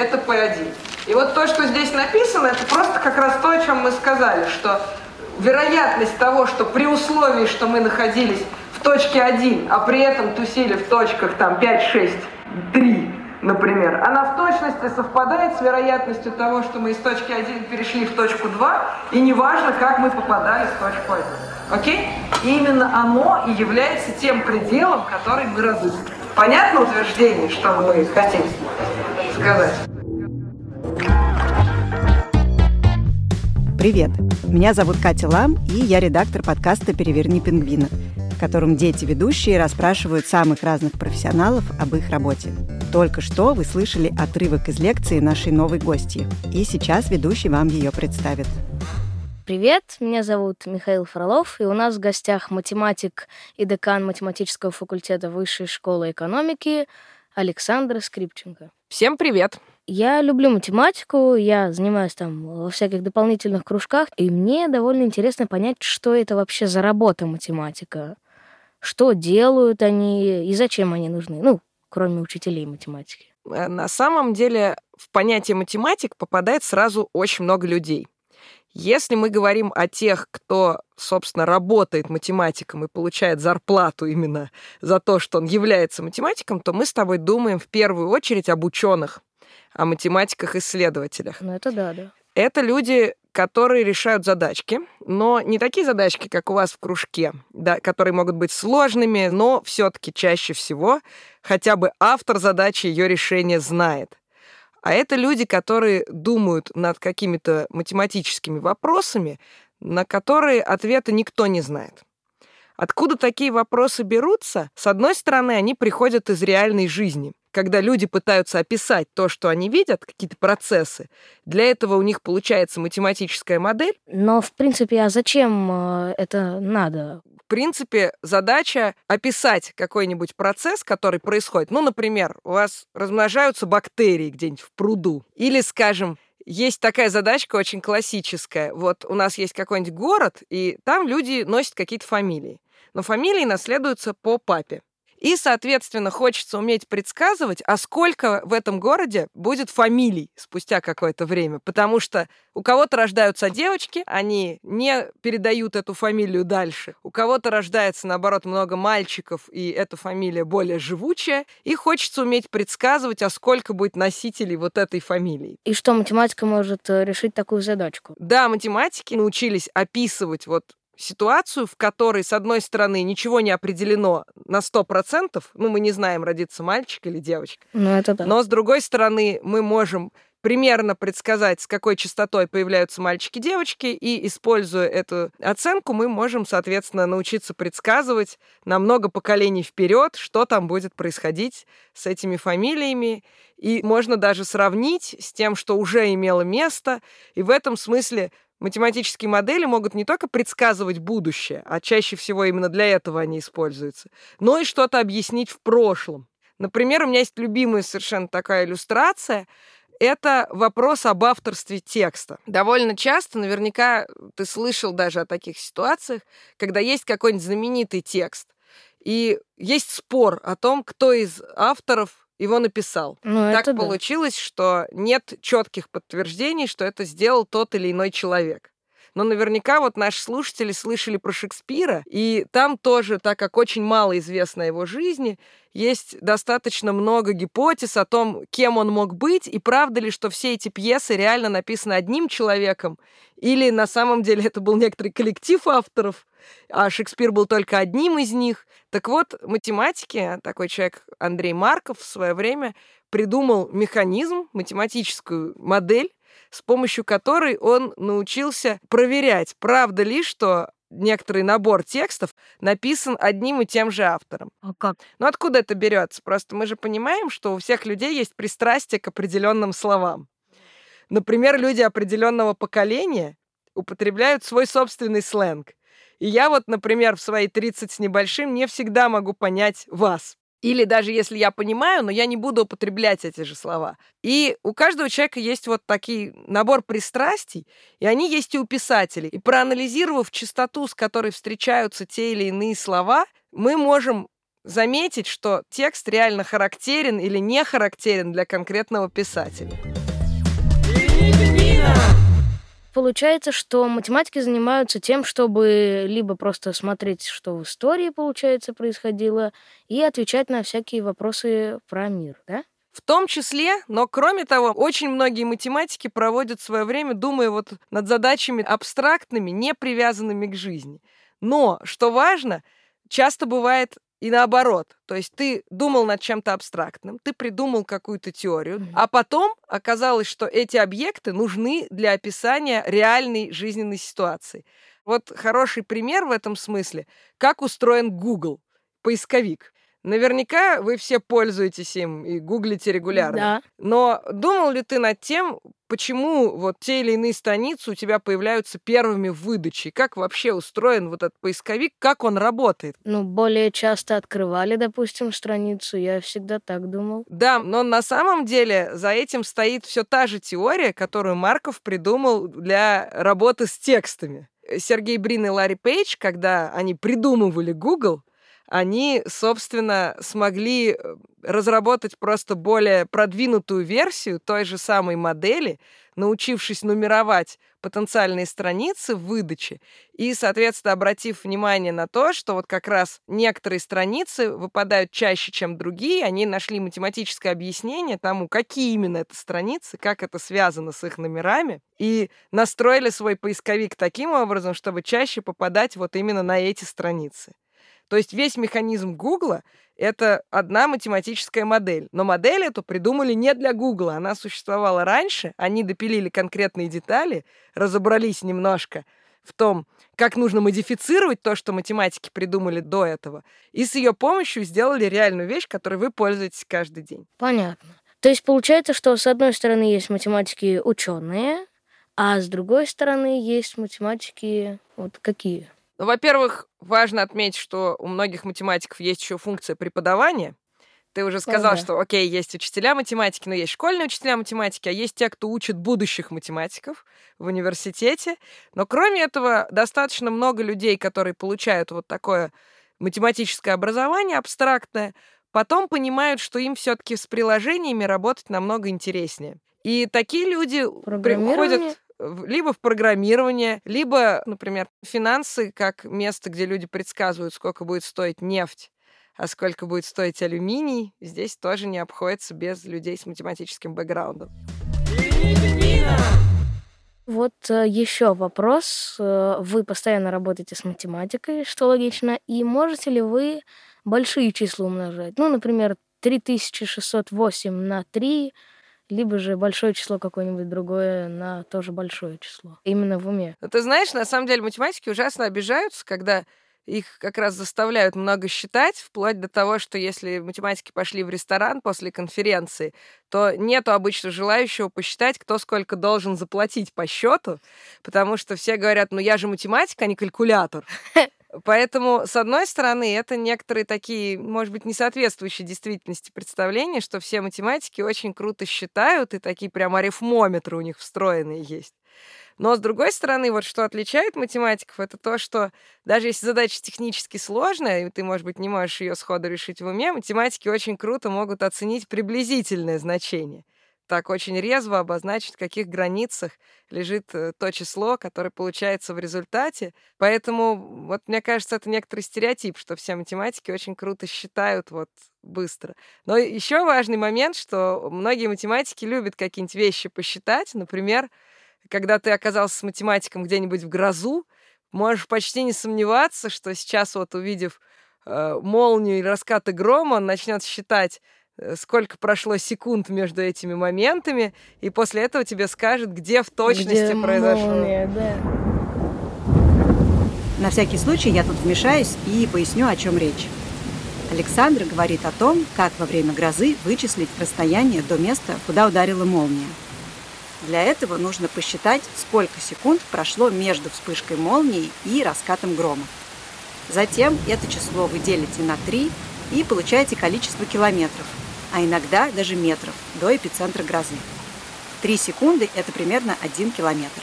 это P1. И вот то, что здесь написано, это просто как раз то, о чем мы сказали, что вероятность того, что при условии, что мы находились в точке 1, а при этом тусили в точках там 5, 6, 3, например, она в точности совпадает с вероятностью того, что мы из точки 1 перешли в точку 2, и неважно, как мы попадали в точку 1. Окей? И именно оно и является тем пределом, который мы разыскиваем. Понятно утверждение, что мы хотим сказать? Привет! Меня зовут Катя Лам, и я редактор подкаста «Переверни пингвина», в котором дети-ведущие расспрашивают самых разных профессионалов об их работе. Только что вы слышали отрывок из лекции нашей новой гости, и сейчас ведущий вам ее представит. Привет, меня зовут Михаил Фролов, и у нас в гостях математик и декан математического факультета Высшей школы экономики Александр Скрипченко. Всем привет! Я люблю математику, я занимаюсь там во всяких дополнительных кружках, и мне довольно интересно понять, что это вообще за работа математика, что делают они и зачем они нужны, ну, кроме учителей математики. Э, на самом деле в понятие математик попадает сразу очень много людей. Если мы говорим о тех, кто, собственно, работает математиком и получает зарплату именно за то, что он является математиком, то мы с тобой думаем в первую очередь об ученых, о математиках-исследователях. Ну, это да, да. Это люди, которые решают задачки, но не такие задачки, как у вас в кружке, да, которые могут быть сложными, но все-таки чаще всего хотя бы автор задачи ее решения знает. А это люди, которые думают над какими-то математическими вопросами, на которые ответа никто не знает. Откуда такие вопросы берутся? С одной стороны, они приходят из реальной жизни когда люди пытаются описать то, что они видят, какие-то процессы, для этого у них получается математическая модель. Но, в принципе, а зачем э, это надо? В принципе, задача описать какой-нибудь процесс, который происходит. Ну, например, у вас размножаются бактерии где-нибудь в пруду. Или, скажем, есть такая задачка очень классическая. Вот у нас есть какой-нибудь город, и там люди носят какие-то фамилии. Но фамилии наследуются по папе. И, соответственно, хочется уметь предсказывать, а сколько в этом городе будет фамилий спустя какое-то время. Потому что у кого-то рождаются девочки, они не передают эту фамилию дальше. У кого-то рождается, наоборот, много мальчиков, и эта фамилия более живучая. И хочется уметь предсказывать, а сколько будет носителей вот этой фамилии. И что математика может э, решить такую задачку? Да, математики научились описывать вот ситуацию, в которой, с одной стороны, ничего не определено на 100%, ну, мы не знаем, родится мальчик или девочка. Ну, это да. Но, с другой стороны, мы можем примерно предсказать, с какой частотой появляются мальчики-девочки, и, используя эту оценку, мы можем, соответственно, научиться предсказывать на много поколений вперед, что там будет происходить с этими фамилиями. И можно даже сравнить с тем, что уже имело место. И в этом смысле Математические модели могут не только предсказывать будущее, а чаще всего именно для этого они используются, но и что-то объяснить в прошлом. Например, у меня есть любимая совершенно такая иллюстрация. Это вопрос об авторстве текста. Довольно часто, наверняка, ты слышал даже о таких ситуациях, когда есть какой-нибудь знаменитый текст, и есть спор о том, кто из авторов его написал. Ну, так получилось, да. что нет четких подтверждений, что это сделал тот или иной человек. Но наверняка вот наши слушатели слышали про Шекспира, и там тоже, так как очень мало известно о его жизни, есть достаточно много гипотез о том, кем он мог быть, и правда ли, что все эти пьесы реально написаны одним человеком, или на самом деле это был некоторый коллектив авторов, а Шекспир был только одним из них. Так вот, математики, такой человек Андрей Марков в свое время придумал механизм, математическую модель, с помощью которой он научился проверять, правда ли, что некоторый набор текстов написан одним и тем же автором. А как? Ну откуда это берется? Просто мы же понимаем, что у всех людей есть пристрастие к определенным словам. Например, люди определенного поколения употребляют свой собственный сленг. И я вот, например, в свои 30 с небольшим не всегда могу понять вас. Или даже если я понимаю, но я не буду употреблять эти же слова. И у каждого человека есть вот такой набор пристрастий, и они есть и у писателей. И проанализировав частоту, с которой встречаются те или иные слова, мы можем заметить, что текст реально характерен или не характерен для конкретного писателя. Получается, что математики занимаются тем, чтобы либо просто смотреть, что в истории, получается, происходило, и отвечать на всякие вопросы про мир, да? В том числе, но кроме того, очень многие математики проводят свое время, думая вот над задачами абстрактными, не привязанными к жизни. Но, что важно, часто бывает и наоборот. То есть ты думал над чем-то абстрактным, ты придумал какую-то теорию, а потом оказалось, что эти объекты нужны для описания реальной жизненной ситуации. Вот хороший пример в этом смысле, как устроен Google, поисковик. Наверняка вы все пользуетесь им и гуглите регулярно. Да. Но думал ли ты над тем, почему вот те или иные страницы у тебя появляются первыми в выдаче? Как вообще устроен вот этот поисковик? Как он работает? Ну, более часто открывали, допустим, страницу. Я всегда так думал. Да, но на самом деле за этим стоит все та же теория, которую Марков придумал для работы с текстами. Сергей Брин и Ларри Пейдж, когда они придумывали Google, они, собственно, смогли э, разработать просто более продвинутую версию той же самой модели, научившись нумеровать потенциальные страницы в выдаче и, соответственно, обратив внимание на то, что вот как раз некоторые страницы выпадают чаще, чем другие, они нашли математическое объяснение тому, какие именно это страницы, как это связано с их номерами, и настроили свой поисковик таким образом, чтобы чаще попадать вот именно на эти страницы. То есть весь механизм Гугла — это одна математическая модель. Но модель эту придумали не для Гугла. Она существовала раньше, они допилили конкретные детали, разобрались немножко в том, как нужно модифицировать то, что математики придумали до этого, и с ее помощью сделали реальную вещь, которой вы пользуетесь каждый день. Понятно. То есть получается, что с одной стороны есть математики ученые, а с другой стороны есть математики вот какие? Ну, во-первых, важно отметить, что у многих математиков есть еще функция преподавания. Ты уже сказал, что, окей, есть учителя математики, но есть школьные учителя математики, а есть те, кто учит будущих математиков в университете. Но кроме этого, достаточно много людей, которые получают вот такое математическое образование абстрактное, потом понимают, что им все-таки с приложениями работать намного интереснее. И такие люди приходят либо в программирование, либо, например, финансы как место, где люди предсказывают, сколько будет стоить нефть, а сколько будет стоить алюминий, здесь тоже не обходится без людей с математическим бэкграундом. Вот э, еще вопрос. Э, вы постоянно работаете с математикой, что логично, и можете ли вы большие числа умножать? Ну, например, 3608 на 3 либо же большое число какое-нибудь другое на тоже большое число. Именно в уме. Но ты знаешь, на самом деле математики ужасно обижаются, когда их как раз заставляют много считать, вплоть до того, что если математики пошли в ресторан после конференции, то нету обычно желающего посчитать, кто сколько должен заплатить по счету, потому что все говорят, ну я же математик, а не калькулятор. Поэтому, с одной стороны, это некоторые такие, может быть, не соответствующие действительности представления, что все математики очень круто считают, и такие прям арифмометры у них встроенные есть. Но, с другой стороны, вот что отличает математиков, это то, что даже если задача технически сложная, и ты, может быть, не можешь ее сходу решить в уме, математики очень круто могут оценить приблизительное значение так очень резво обозначить, в каких границах лежит э, то число, которое получается в результате. Поэтому, вот мне кажется, это некоторый стереотип, что все математики очень круто считают вот быстро. Но еще важный момент, что многие математики любят какие-нибудь вещи посчитать. Например, когда ты оказался с математиком где-нибудь в грозу, можешь почти не сомневаться, что сейчас вот увидев э, молнию и раскаты грома, он начнет считать сколько прошло секунд между этими моментами, и после этого тебе скажет, где в точности где произошло. Молния, да. На всякий случай я тут вмешаюсь и поясню, о чем речь. Александр говорит о том, как во время грозы вычислить расстояние до места, куда ударила молния. Для этого нужно посчитать, сколько секунд прошло между вспышкой молнии и раскатом грома. Затем это число вы делите на 3 и получаете количество километров, а иногда даже метров до эпицентра грозы. Три секунды – это примерно один километр.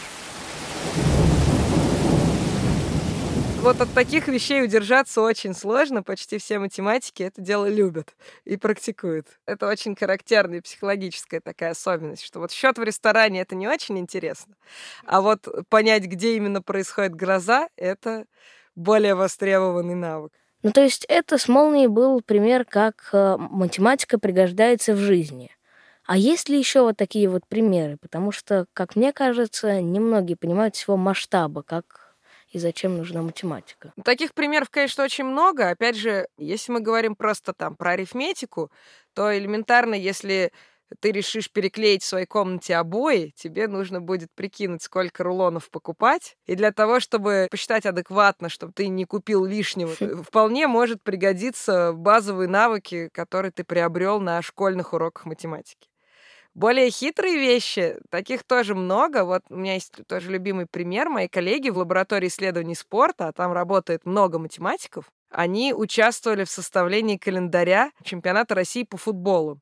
вот от таких вещей удержаться очень сложно. Почти все математики это дело любят и практикуют. Это очень характерная психологическая такая особенность, что вот счет в ресторане это не очень интересно, а вот понять, где именно происходит гроза, это более востребованный навык. Ну, то есть это с молнией был пример, как э, математика пригождается в жизни. А есть ли еще вот такие вот примеры? Потому что, как мне кажется, немногие понимают всего масштаба, как и зачем нужна математика. Таких примеров, конечно, очень много. Опять же, если мы говорим просто там про арифметику, то элементарно, если ты решишь переклеить в своей комнате обои, тебе нужно будет прикинуть, сколько рулонов покупать. И для того, чтобы посчитать адекватно, чтобы ты не купил лишнего, э, вполне может пригодиться базовые навыки, которые ты приобрел на школьных уроках математики. Более хитрые вещи, таких тоже много. Вот у меня есть тоже любимый пример. Мои коллеги в лаборатории исследований спорта, а там работает много математиков, они участвовали в составлении календаря чемпионата России по футболу.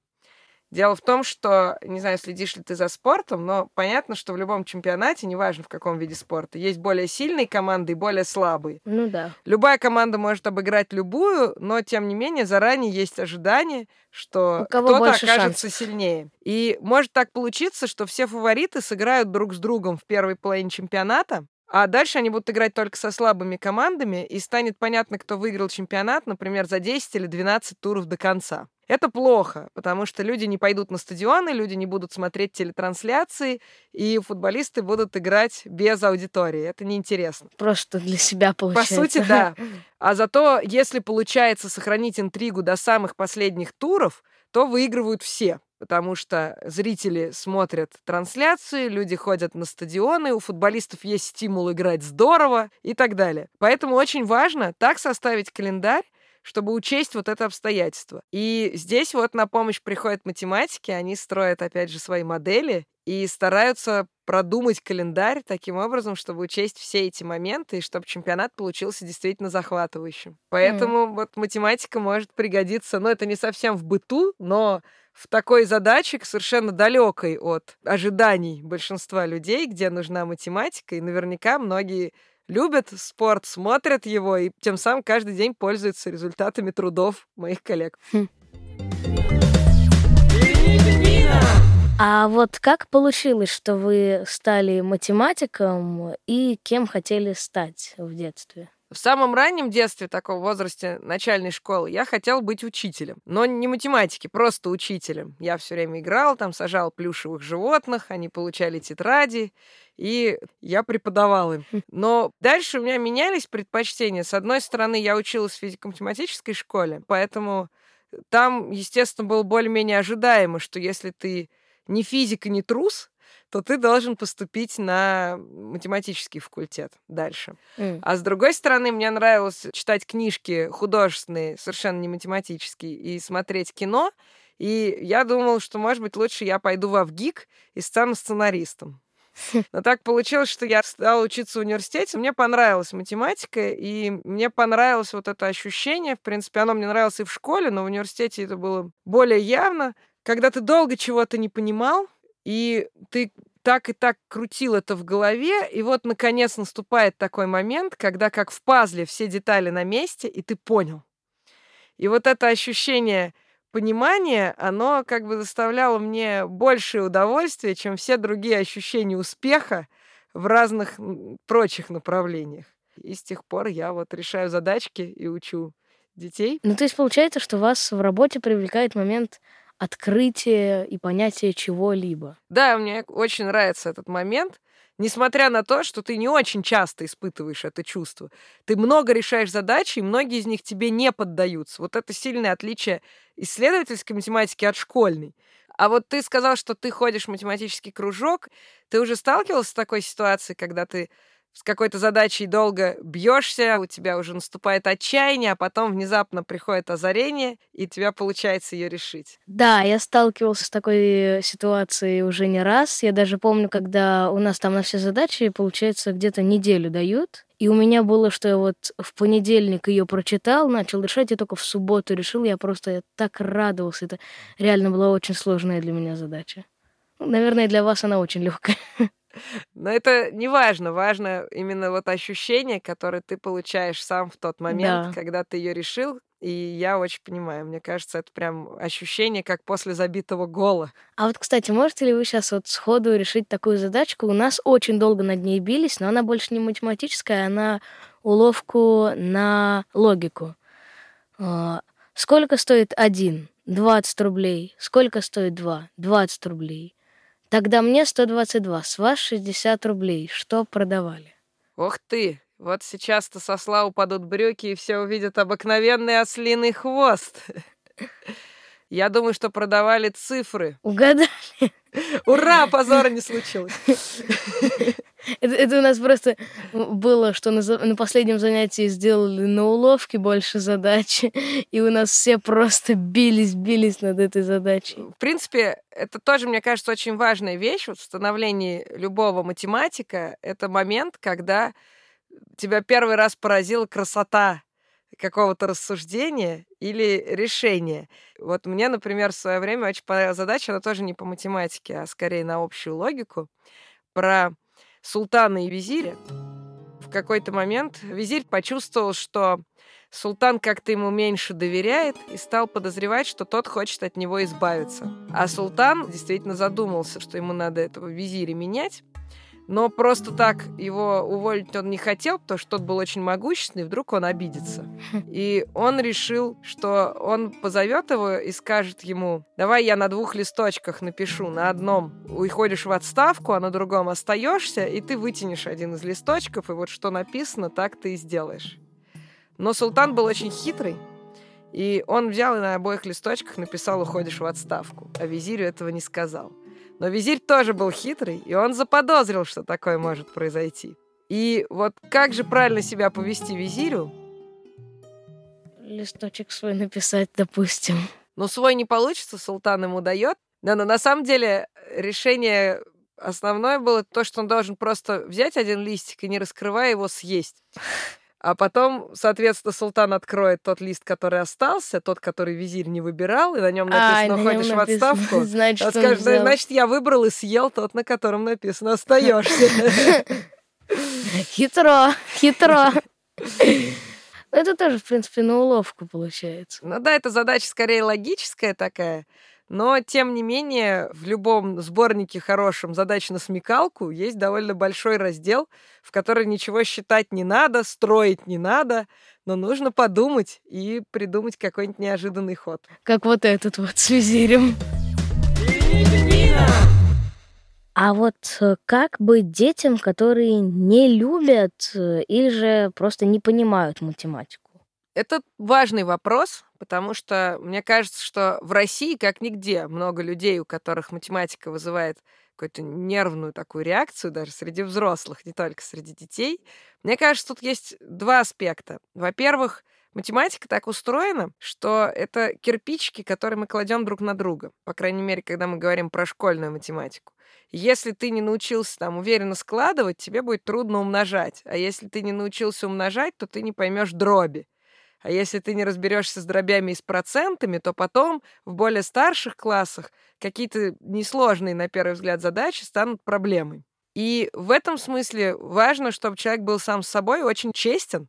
Дело в том, что, не знаю, следишь ли ты за спортом, но понятно, что в любом чемпионате, неважно в каком виде спорта, есть более сильные команды и более слабые. Ну да. Любая команда может обыграть любую, но тем не менее заранее есть ожидание, что кто-то окажется шансов. сильнее. И может так получиться, что все фавориты сыграют друг с другом в первой половине чемпионата, а дальше они будут играть только со слабыми командами, и станет понятно, кто выиграл чемпионат, например, за 10 или 12 туров до конца. Это плохо, потому что люди не пойдут на стадионы, люди не будут смотреть телетрансляции, и футболисты будут играть без аудитории. Это неинтересно. Просто для себя получается. По сути, да. А зато, если получается сохранить интригу до самых последних туров, то выигрывают все потому что зрители смотрят трансляции, люди ходят на стадионы, у футболистов есть стимул играть здорово и так далее. Поэтому очень важно так составить календарь, чтобы учесть вот это обстоятельство. И здесь вот на помощь приходят математики, они строят, опять же, свои модели и стараются продумать календарь таким образом, чтобы учесть все эти моменты, и чтобы чемпионат получился действительно захватывающим. Поэтому mm. вот математика может пригодиться, ну, это не совсем в быту, но в такой задаче, совершенно далекой от ожиданий большинства людей, где нужна математика, и наверняка многие любят спорт, смотрят его и тем самым каждый день пользуются результатами трудов моих коллег. Хм. А вот как получилось, что вы стали математиком и кем хотели стать в детстве? В самом раннем детстве, таком возрасте начальной школы, я хотел быть учителем. Но не математики, просто учителем. Я все время играл, там сажал плюшевых животных, они получали тетради, и я преподавал им. Хм. Но дальше у меня менялись предпочтения. С одной стороны, я училась в физико-математической школе, поэтому там, естественно, было более-менее ожидаемо, что если ты не физик и не трус, то ты должен поступить на математический факультет дальше. Mm. А с другой стороны, мне нравилось читать книжки художественные, совершенно не математические, и смотреть кино. И я думал, что, может быть, лучше я пойду в ВГИК и стану сценаристом. Но так получилось, что я стала учиться в университете. Мне понравилась математика, и мне понравилось вот это ощущение. В принципе, оно мне нравилось и в школе, но в университете это было более явно. Когда ты долго чего-то не понимал, и ты так и так крутил это в голове, и вот, наконец, наступает такой момент, когда, как в пазле, все детали на месте, и ты понял. И вот это ощущение понимания, оно как бы заставляло мне большее удовольствие, чем все другие ощущения успеха в разных прочих направлениях. И с тех пор я вот решаю задачки и учу детей. Ну, то есть получается, что вас в работе привлекает момент открытие и понятие чего-либо. Да, мне очень нравится этот момент. Несмотря на то, что ты не очень часто испытываешь это чувство. Ты много решаешь задачи, и многие из них тебе не поддаются. Вот это сильное отличие исследовательской математики от школьной. А вот ты сказал, что ты ходишь в математический кружок. Ты уже сталкивался с такой ситуацией, когда ты с какой-то задачей долго бьешься, у тебя уже наступает отчаяние, а потом внезапно приходит озарение, и у тебя получается ее решить. Да, я сталкивался с такой ситуацией уже не раз. Я даже помню, когда у нас там на все задачи, получается, где-то неделю дают. И у меня было, что я вот в понедельник ее прочитал, начал решать, и только в субботу решил. Я просто я так радовался. Это реально была очень сложная для меня задача. Наверное, для вас она очень легкая. Но это не важно. Важно именно вот ощущение, которое ты получаешь сам в тот момент, Да. когда ты ее решил. И я очень понимаю. Мне кажется, это прям ощущение, как после забитого гола. А вот, кстати, можете ли вы сейчас вот сходу решить такую задачку? У нас очень долго над ней бились, но она больше не математическая, она уловку на логику. А, Сколько стоит один? 20 рублей. Сколько стоит два? 20 рублей. Тогда мне 122, с вас 60 рублей. Что продавали? Ох ты! Вот сейчас-то со сла упадут брюки, и все увидят обыкновенный ослиный хвост. Я думаю, что продавали цифры. Угадали? Ура, позора не случилось. Это, это у нас просто было, что на, на последнем занятии сделали на уловке больше задачи, и у нас все просто бились, бились над этой задачей. В принципе, это тоже, мне кажется, очень важная вещь вот в становлении любого математика. Это момент, когда тебя первый раз поразила красота какого-то рассуждения или решения. Вот мне, например, в свое время очень задача, она тоже не по математике, а скорее на общую логику, про султана и визиря. В какой-то момент визирь почувствовал, что султан как-то ему меньше доверяет и стал подозревать, что тот хочет от него избавиться. А султан действительно задумался, что ему надо этого визиря менять, но просто так его уволить он не хотел, потому что тот был очень могущественный, вдруг он обидится. И он решил, что он позовет его и скажет ему, давай я на двух листочках напишу, на одном уходишь в отставку, а на другом остаешься, и ты вытянешь один из листочков, и вот что написано, так ты и сделаешь. Но султан был очень хитрый, и он взял и на обоих листочках написал «Уходишь в отставку», а визирю этого не сказал. Но визирь тоже был хитрый, и он заподозрил, что такое может произойти. И вот как же правильно себя повести визирю? Листочек свой написать, допустим. Ну, свой не получится, султан ему дает. Да, но на самом деле решение основное было то, что он должен просто взять один листик и, не раскрывая его, съесть. А потом, соответственно, султан откроет тот лист, который остался, тот, который визирь не выбирал, и на нем А, написано «Ходишь в отставку». Значит, Он скажет, «Да, взял. значит, я выбрал и съел тот, на котором написано «Остаешься». Хитро, хитро. Это тоже, в принципе, на уловку получается. Ну да, эта задача скорее логическая такая, но тем не менее в любом сборнике хорошем задач на смекалку есть довольно большой раздел, в который ничего считать не надо, строить не надо, но нужно подумать и придумать какой-нибудь неожиданный ход. Как вот этот вот с визирем. А вот э, как быть детям, которые не любят э, или же просто не понимают математику? Это важный вопрос, потому что мне кажется, что в России, как нигде, много людей, у которых математика вызывает какую-то нервную такую реакцию даже среди взрослых, не только среди детей. Мне кажется, тут есть два аспекта. Во-первых, математика так устроена, что это кирпичики, которые мы кладем друг на друга. По крайней мере, когда мы говорим про школьную математику. Если ты не научился там уверенно складывать, тебе будет трудно умножать. А если ты не научился умножать, то ты не поймешь дроби. А если ты не разберешься с дробями и с процентами, то потом в более старших классах какие-то несложные, на первый взгляд, задачи станут проблемой. И в этом смысле важно, чтобы человек был сам с собой очень честен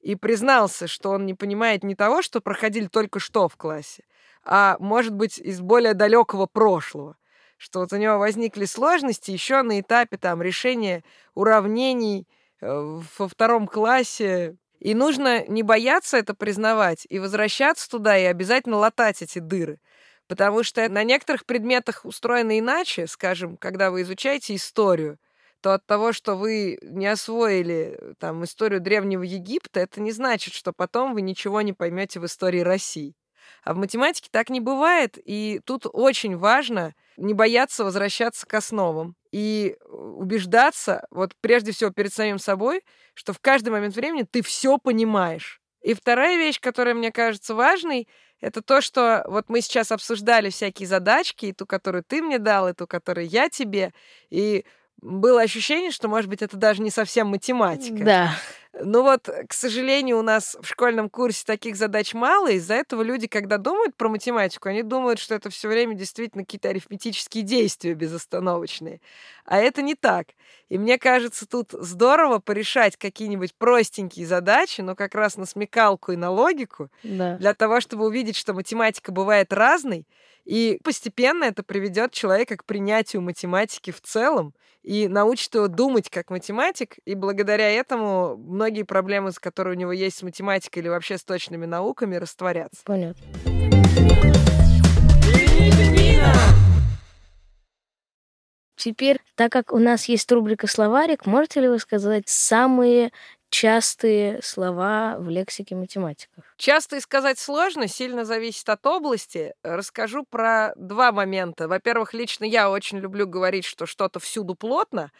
и признался, что он не понимает не того, что проходили только что в классе, а, может быть, из более далекого прошлого что вот у него возникли сложности еще на этапе там решения уравнений э, во втором классе. И нужно не бояться это признавать и возвращаться туда и обязательно латать эти дыры. Потому что на некоторых предметах устроено иначе, скажем, когда вы изучаете историю, то от того, что вы не освоили там историю древнего Египта, это не значит, что потом вы ничего не поймете в истории России. А в математике так не бывает, и тут очень важно не бояться возвращаться к основам и убеждаться, вот прежде всего перед самим собой, что в каждый момент времени ты все понимаешь. И вторая вещь, которая мне кажется важной, это то, что вот мы сейчас обсуждали всякие задачки, и ту, которую ты мне дал, и ту, которую я тебе, и было ощущение, что, может быть, это даже не совсем математика. Да. Ну вот, к сожалению, у нас в школьном курсе таких задач мало, из-за этого люди, когда думают про математику, они думают, что это все время действительно какие-то арифметические действия безостановочные. А это не так. И мне кажется, тут здорово порешать какие-нибудь простенькие задачи, но как раз на смекалку и на логику, Да. для того, чтобы увидеть, что математика бывает разной, и постепенно это приведет человека к принятию математики в целом и научит его думать как математик, и благодаря этому многие проблемы, с которые у него есть с математикой или вообще с точными науками, растворятся. Понятно. Теперь, так как у нас есть рубрика «Словарик», можете ли вы сказать самые частые слова в лексике математиков? Часто и сказать сложно, сильно зависит от области. Расскажу про два момента. Во-первых, лично я очень люблю говорить, что что-то всюду плотно.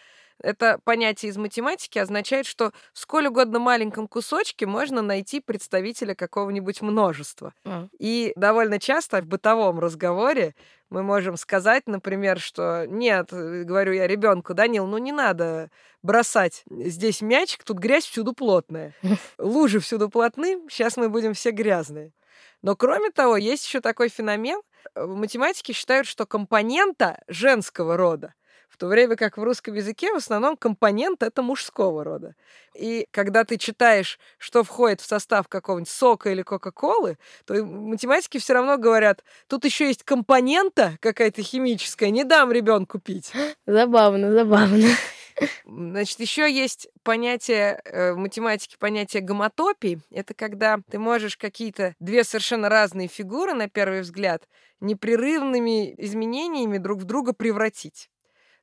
Это понятие из математики означает, что в сколь угодно маленьком кусочке можно найти представителя какого-нибудь множества. А, И довольно часто в бытовом разговоре мы можем сказать, например, что нет, э, говорю я ребенку, Данил, ну не надо бросать здесь мячик, тут грязь всюду плотная. Лужи всюду плотны, сейчас мы будем все грязные. Но кроме того, есть еще такой феномен. В математике считают, что компонента женского рода, в то время как в русском языке в основном компонент это мужского рода. И когда ты читаешь, что входит в состав какого-нибудь сока или кока-колы, то математики все равно говорят, тут еще есть компонента какая-то химическая, не дам ребенку пить. Забавно, забавно. Значит, еще есть понятие э, в математике понятие гомотопии. Это когда ты можешь какие-то две совершенно разные фигуры, на первый взгляд, непрерывными изменениями друг в друга превратить.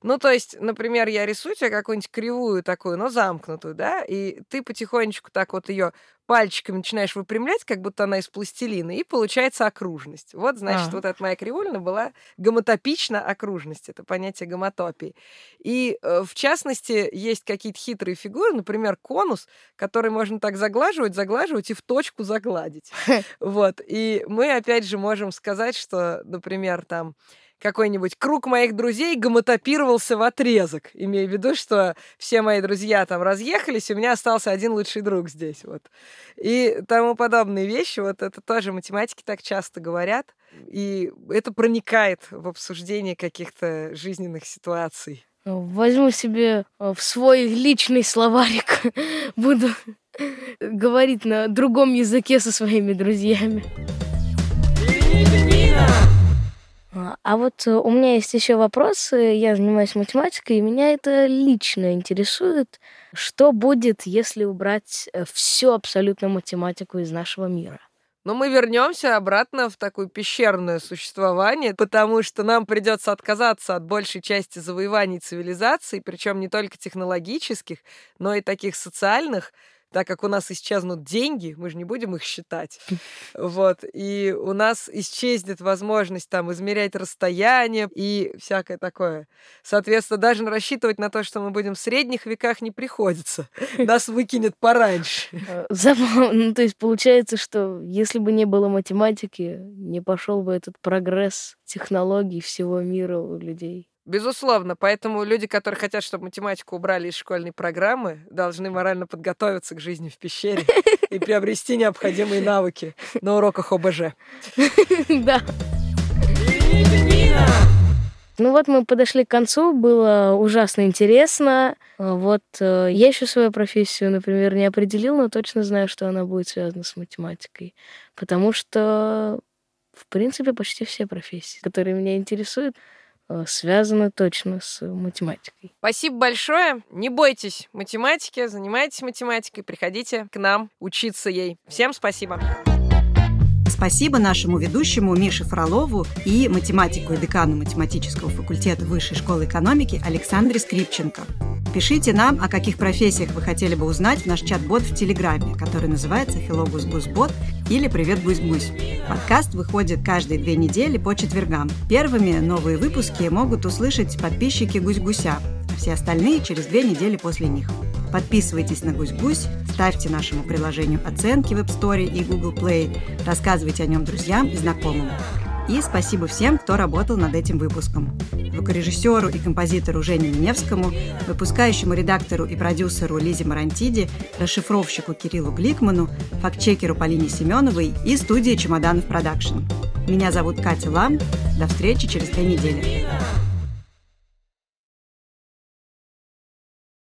Ну, то есть, например, я рисую тебе какую-нибудь кривую такую, но замкнутую, да, и ты потихонечку так вот ее пальчиками начинаешь выпрямлять, как будто она из пластилина, и получается окружность. Вот, значит, А. вот эта моя кривульна была гомотопична окружность, это понятие гомотопии. И, э, в частности, есть какие-то хитрые фигуры, например, конус, который можно так заглаживать, заглаживать и в точку загладить. Вот. И мы, опять же, можем сказать, что, например, там какой-нибудь круг моих друзей гомотопировался в отрезок, имея в виду, что все мои друзья там разъехались, и у меня остался один лучший друг здесь, вот. И тому подобные вещи, вот это тоже математики так часто говорят, и это проникает в обсуждение каких-то жизненных ситуаций. Возьму себе э, в свой личный словарик. Буду говорить на другом языке со своими друзьями. А вот э, у меня есть еще вопрос. э, Я занимаюсь математикой, и меня это лично интересует. Что будет, если убрать всю абсолютно математику из нашего мира? Но мы вернемся обратно в такое пещерное существование, потому что нам придется отказаться от большей части завоеваний цивилизации, причем не только технологических, но и таких социальных, так как у нас исчезнут деньги, мы же не будем их считать. Вот. И у нас исчезнет возможность там измерять расстояние и всякое такое. Соответственно, даже рассчитывать на то, что мы будем в средних веках, не приходится. Нас выкинет пораньше. Э. Ну, то есть получается, что если бы не было математики, не пошел бы этот прогресс технологий всего мира у людей. Безусловно, поэтому люди, которые хотят, чтобы математику убрали из школьной программы, должны морально подготовиться к жизни в пещере и приобрести необходимые навыки на уроках ОБЖ. Да. Ну вот мы подошли к концу, было ужасно интересно. А Вот э, я еще свою профессию, например, не определил, но точно знаю, что она будет связана с математикой. Потому что, в принципе, почти все профессии, которые меня интересуют, э, связаны точно с математикой. Спасибо большое. Не бойтесь математики, занимайтесь математикой, приходите к нам учиться ей. Всем спасибо. Спасибо нашему ведущему Мише Фролову и математику и декану математического факультета Высшей школы экономики Александре Скрипченко. Пишите нам, о каких профессиях вы хотели бы узнать в наш чат-бот в Телеграме, который называется Hello Гусь Гусь Бот или Привет Гусь Гусь. Подкаст выходит каждые две недели по четвергам. Первыми новые выпуски могут услышать подписчики Гусь Гуся, а все остальные через две недели после них. Подписывайтесь на Гусь-Гусь, ставьте нашему приложению оценки в App Store и Google Play, рассказывайте о нем друзьям и знакомым. И спасибо всем, кто работал над этим выпуском. Звукорежиссеру и композитору Жене Миневскому, выпускающему редактору и продюсеру Лизе Марантиди, расшифровщику Кириллу Гликману, фактчекеру Полине Семеновой и студии «Чемоданов Production». Меня зовут Катя Лам. До встречи через две недели.